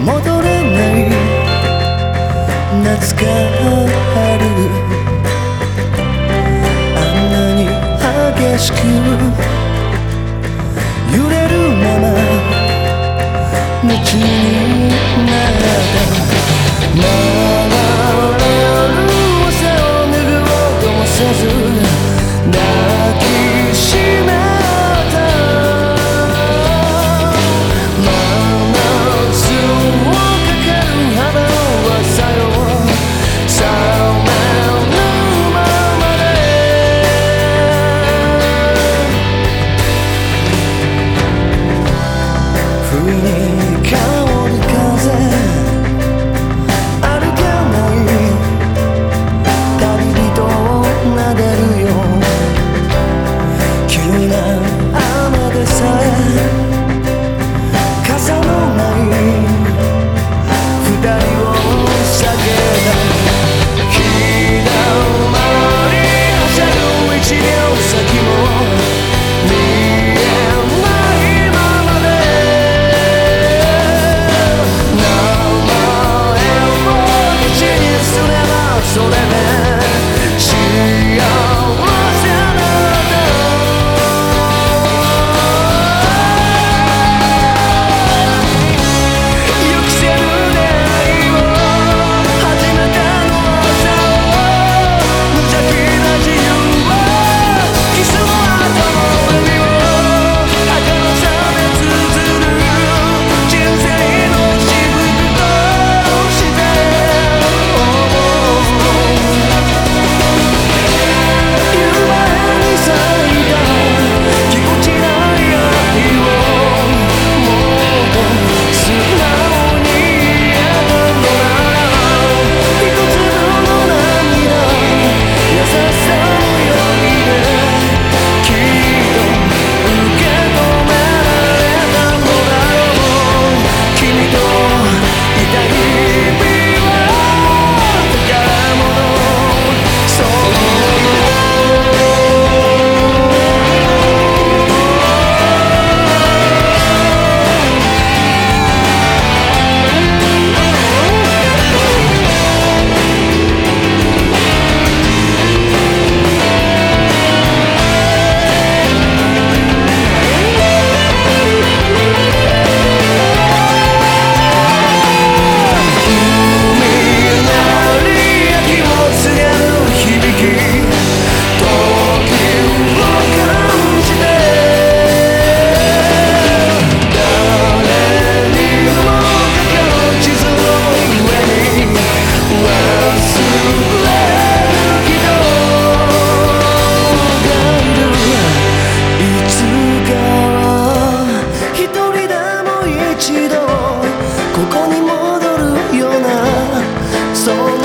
戻れない。夏があるあんなに激しく soul.